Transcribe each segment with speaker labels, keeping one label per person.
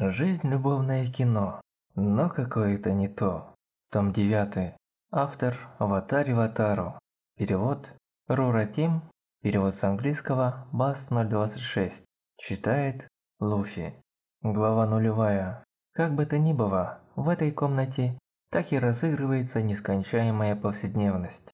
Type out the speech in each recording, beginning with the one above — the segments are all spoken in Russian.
Speaker 1: Жизнь – любовное кино, но какое-то не то. Том 9. Автор – Аватари Ватару. Перевод – Рура Тим. Перевод с английского – Бас 026. Читает Луфи. Глава нулевая. Как бы то ни было, в этой комнате так и разыгрывается нескончаемая повседневность.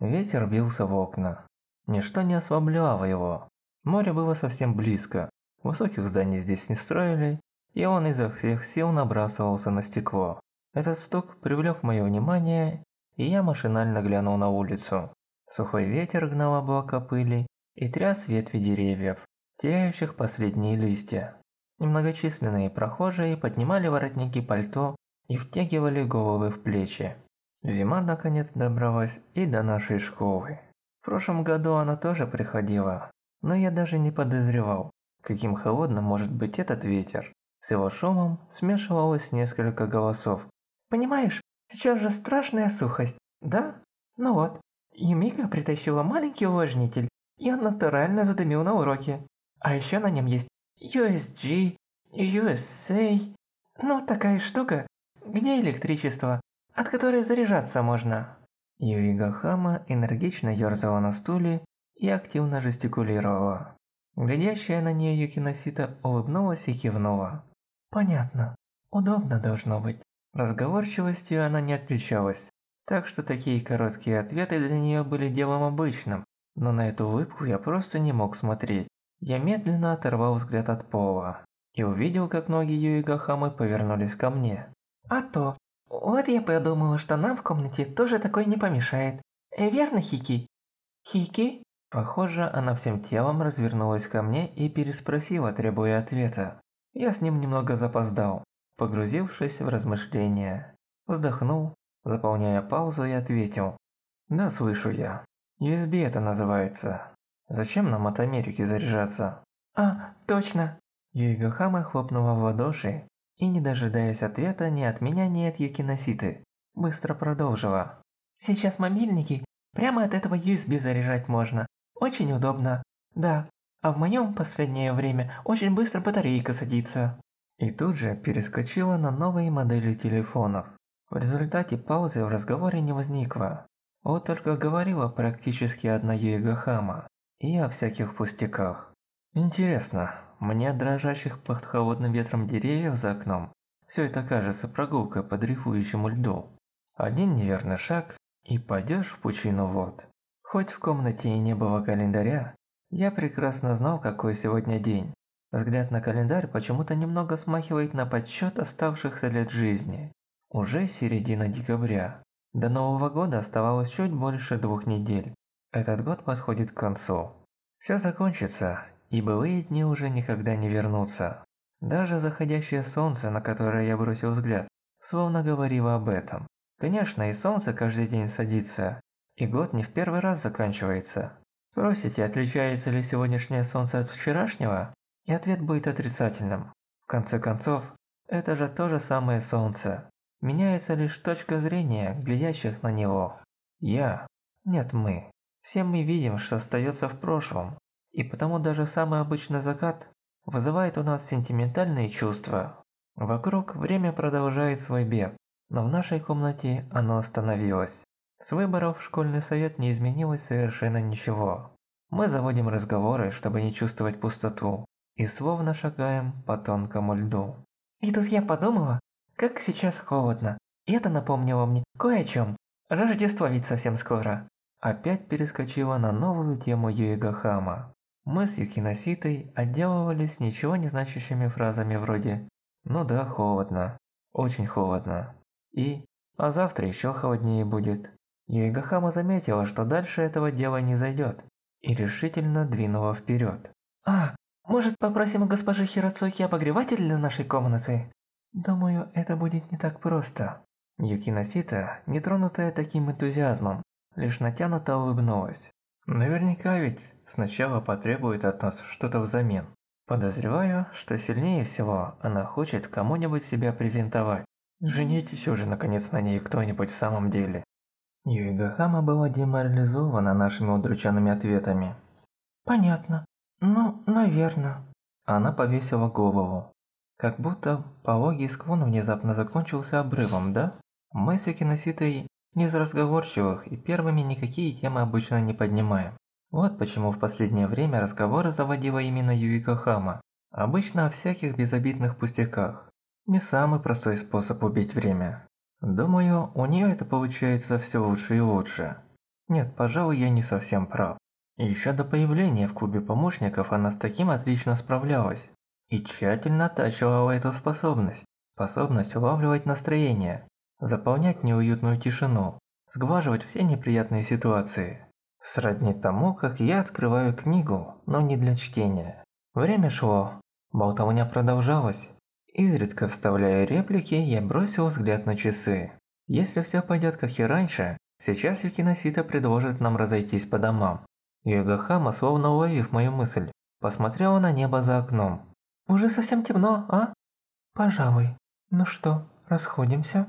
Speaker 1: Ветер бился в окна. Ничто не ослабляло его. Море было совсем близко. Высоких зданий здесь не строили, и он изо всех сил набрасывался на стекло. Этот стук привлек мое внимание, и я машинально глянул на улицу. Сухой ветер гнал облака пыли и тряс ветви деревьев, теряющих последние листья. Немногочисленные прохожие поднимали воротники пальто и втягивали головы в плечи. Зима наконец добралась и до нашей школы. В прошлом году она тоже приходила, но я даже не подозревал, каким холодным может быть этот ветер. С его шумом смешивалось несколько голосов. «Понимаешь, сейчас же страшная сухость, да? Ну вот, Юмика притащила маленький увлажнитель, он натурально задымил на уроке. А еще на нем есть USG, USA, ну такая штука, где электричество, от которой заряжаться можно». Юига Хама энергично ерзала на стуле и активно жестикулировала. Глядящая на нее Юкиносита улыбнулась и кивнула. Понятно. Удобно должно быть. Разговорчивостью она не отличалась, так что такие короткие ответы для нее были делом обычным, но на эту улыбку я просто не мог смотреть. Я медленно оторвал взгляд от пола и увидел, как ноги Юи Гахамы повернулись ко мне. «А то, вот я подумала, что нам в комнате тоже такой не помешает. Э, верно, Хики?» «Хики?» Похоже, она всем телом развернулась ко мне и переспросила, требуя ответа. Я с ним немного запоздал, погрузившись в размышления. Вздохнул, заполняя паузу и ответил. «Да, слышу я. USB это называется. Зачем нам от Америки заряжаться?» «А, точно!» Юига Хама хлопнула в ладоши и, не дожидаясь ответа ни от меня, ни от Юкиноситы, быстро продолжила. «Сейчас мобильники прямо от этого USB заряжать можно. Очень удобно. Да, а в моем последнее время очень быстро батарейка садится. И тут же перескочила на новые модели телефонов. В результате паузы в разговоре не возникло. Вот только говорила практически одна Юэга Хама. И о всяких пустяках. Интересно, мне дрожащих под холодным ветром деревьев за окном все это кажется прогулкой по дрейфующему льду. Один неверный шаг, и пойдешь в пучину вод. Хоть в комнате и не было календаря, я прекрасно знал, какой сегодня день. Взгляд на календарь почему-то немного смахивает на подсчет оставшихся лет жизни. Уже середина декабря. До Нового года оставалось чуть больше двух недель. Этот год подходит к концу. Все закончится, и былые дни уже никогда не вернутся. Даже заходящее солнце, на которое я бросил взгляд, словно говорило об этом. Конечно, и солнце каждый день садится, и год не в первый раз заканчивается. Спросите, отличается ли сегодняшнее солнце от вчерашнего? И ответ будет отрицательным. В конце концов, это же то же самое солнце. Меняется лишь точка зрения глядящих на него. Я. Нет, мы. Все мы видим, что остается в прошлом. И потому даже самый обычный закат вызывает у нас сентиментальные чувства. Вокруг время продолжает свой бег, но в нашей комнате оно остановилось. С выборов школьный совет не изменилось совершенно ничего. Мы заводим разговоры, чтобы не чувствовать пустоту, и словно шагаем по тонкому льду. И тут я подумала, как сейчас холодно, и это напомнило мне кое о чем. Рождество ведь совсем скоро. Опять перескочила на новую тему Юига Хама. Мы с Юкиноситой отделывались ничего не значащими фразами вроде «Ну да, холодно, очень холодно» и «А завтра еще холоднее будет». Юигахама заметила, что дальше этого дела не зайдет, и решительно двинула вперед. «А, может попросим у госпожи Хироцуки обогреватель для нашей комнаты?» «Думаю, это будет не так просто». Юкиносита, нетронутая таким энтузиазмом, лишь натянуто улыбнулась. «Наверняка ведь сначала потребует от нас что-то взамен. Подозреваю, что сильнее всего она хочет кому-нибудь себя презентовать. Женитесь уже наконец на ней кто-нибудь в самом деле». Юигахама была деморализована нашими удрученными ответами. «Понятно. Ну, наверное». Она повесила голову. Как будто пологий склон внезапно закончился обрывом, да? Мы с Юкиноситой не из разговорчивых и первыми никакие темы обычно не поднимаем. Вот почему в последнее время разговоры заводила именно Юика Хама. Обычно о всяких безобидных пустяках. Не самый простой способ убить время. Думаю, у нее это получается все лучше и лучше. Нет, пожалуй, я не совсем прав. Еще до появления в клубе помощников она с таким отлично справлялась. И тщательно оттачивала эту способность. Способность улавливать настроение, заполнять неуютную тишину, сглаживать все неприятные ситуации. Сродни тому, как я открываю книгу, но не для чтения. Время шло, болтовня продолжалась. Изредка вставляя реплики, я бросил взгляд на часы. Если все пойдет как и раньше, сейчас Юкиносита предложит нам разойтись по домам. Югахама, словно уловив мою мысль, посмотрела на небо за окном. «Уже совсем темно, а?» «Пожалуй. Ну что, расходимся?»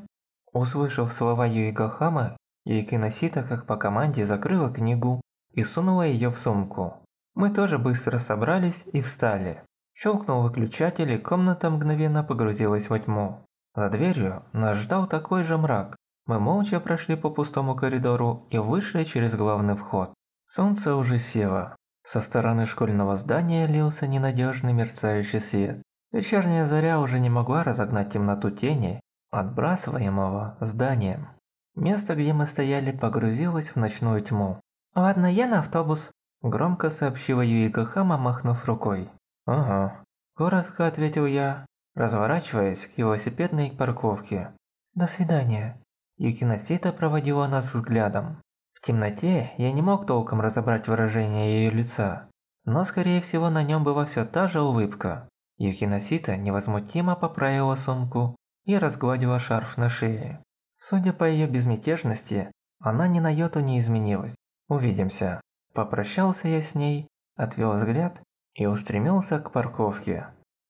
Speaker 1: Услышав слова Юигахамы, и Киносита, как по команде, закрыла книгу и сунула ее в сумку. Мы тоже быстро собрались и встали. Щелкнул выключатель, и комната мгновенно погрузилась во тьму. За дверью нас ждал такой же мрак. Мы молча прошли по пустому коридору и вышли через главный вход. Солнце уже село. Со стороны школьного здания лился ненадежный мерцающий свет. Вечерняя заря уже не могла разогнать темноту тени, отбрасываемого зданием. Место, где мы стояли, погрузилось в ночную тьму. «Ладно, я на автобус», – громко сообщила Юика Хама, махнув рукой. «Ага», – коротко ответил я, разворачиваясь к велосипедной парковке. «До свидания». Юкиносита проводила нас взглядом. В темноте я не мог толком разобрать выражение ее лица, но скорее всего на нем была все та же улыбка. Юкиносита невозмутимо поправила сумку и разгладила шарф на шее. Судя по ее безмятежности, она ни на йоту не изменилась. Увидимся. Попрощался я с ней, отвел взгляд и устремился к парковке.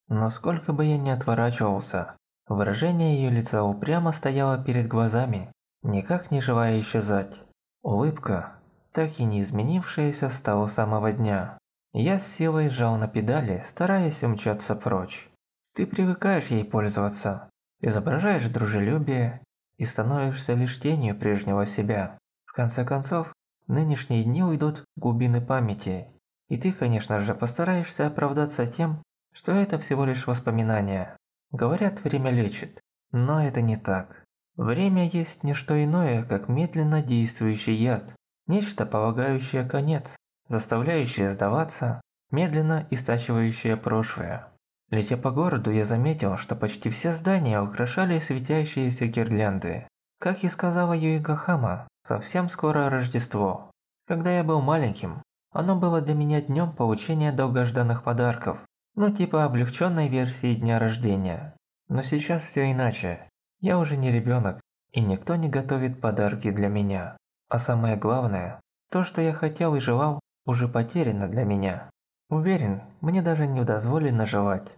Speaker 1: Но сколько бы я ни отворачивался, выражение ее лица упрямо стояло перед глазами, никак не желая исчезать. Улыбка, так и не изменившаяся с того самого дня. Я с силой сжал на педали, стараясь умчаться прочь. Ты привыкаешь ей пользоваться, изображаешь дружелюбие и становишься лишь тенью прежнего себя. В конце концов, нынешние дни уйдут в глубины памяти, и ты, конечно же, постараешься оправдаться тем, что это всего лишь воспоминания. Говорят, время лечит, но это не так. Время есть не что иное, как медленно действующий яд, нечто полагающее конец, заставляющее сдаваться, медленно истачивающее прошлое. Летя по городу, я заметил, что почти все здания украшали светящиеся гирлянды. Как и сказала Юига Хама, совсем скоро Рождество. Когда я был маленьким, оно было для меня днем получения долгожданных подарков, ну типа облегченной версии дня рождения. Но сейчас все иначе. Я уже не ребенок, и никто не готовит подарки для меня. А самое главное, то, что я хотел и желал, уже потеряно для меня. Уверен, мне даже не дозволено желать.